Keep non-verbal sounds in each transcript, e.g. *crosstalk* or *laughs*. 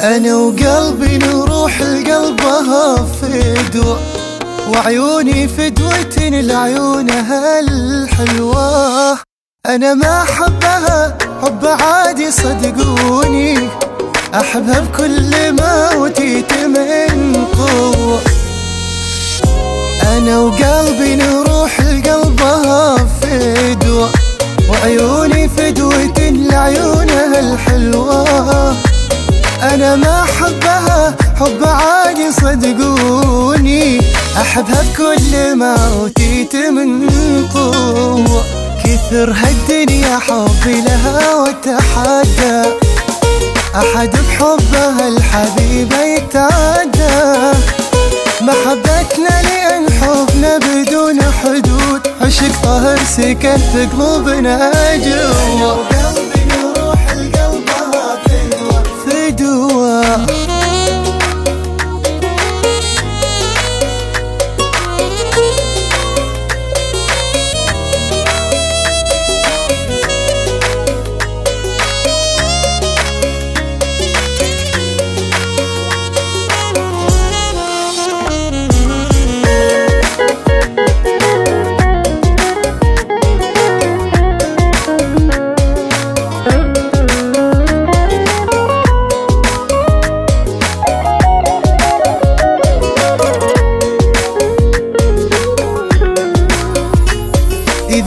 أنا وقلبي نروح لقلبها فدوة وعيوني فدوة لعيونها الحلوة أنا ما أحبها حب عادي صدقوني. أحبها بكل ما أوتيت من قوة. أنا وقلبي نروح لقلبها فدوة وعيوني فدوة لعيونها الحلوة أنا ما أحبها. حب عادي صدقوني أحبها بكل ما أوتيت من قوة. كثر هالدنيا حبي لها وتحدى. أحد بحبها الحبيبة يتعدى. محبتنا لأن حبنا بدون حدود. عشق طهر سكن في قلوبنا جوا.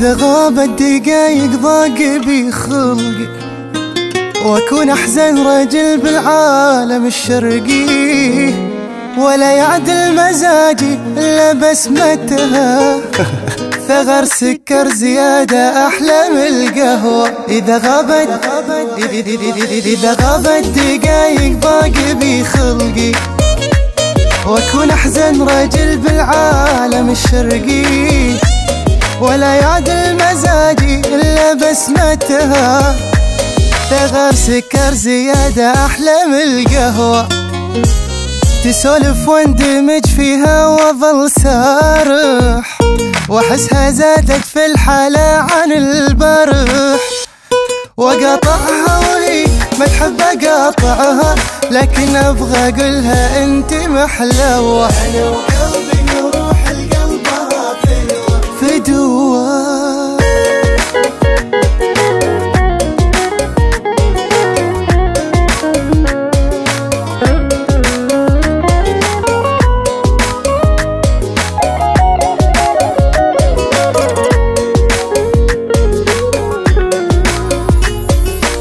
إذا غابت دقايق ضاق بي خلقي. وأكون أحزن رجل بالعالم الشرقي. ولا يعدل مزاجي إلا بسمتها. *laughs* ثغر سكر زيادة أحلى من القهوة. إذا غابت إذا غابت دقايق ضاق بي خلقي. وأكون أحزن رجل بالعالم الشرقي. ولا يعدل مزاجي إلا بسمتها. ثغر سكر زيادة أحلى من القهوة. تسولف واندمج فيها وظل سارح. وأحسها زادت في الحالة عن البرح. وقطعها وهي ما تحب أقاطعها لكن أبغى أقولها أنت محلوة.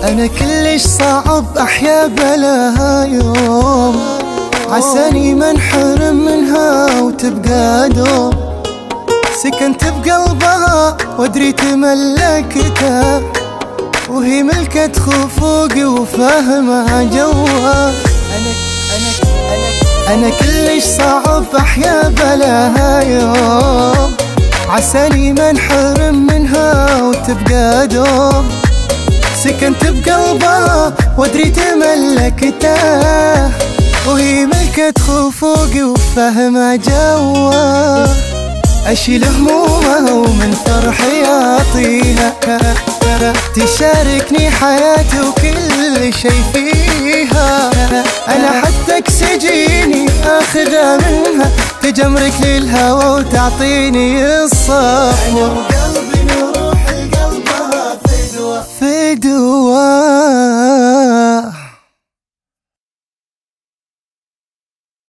أنا كلش صعب أحيا بلاها يوم عساني ما انحرم منها وتبقى دوم. سكنت بقلبها وأدري تملكتها وهي ملكة خفوقي وفاهمة جوها. أنا أنا أنا أنا كلش صعب أحيا بلاها يوم عساني ما انحرم منها وتبقى دوم. سكنت بقلبها وادري تملكته. وهي ملكة خفوقي وفهمة جوا أشيل همومها ومن فرحي أعطيها تشاركني حياتي وكل شي فيها. أنا حتى أكسجيني آخذها منها. تجمرك للهوى وتعطيني الصفوة. فدوة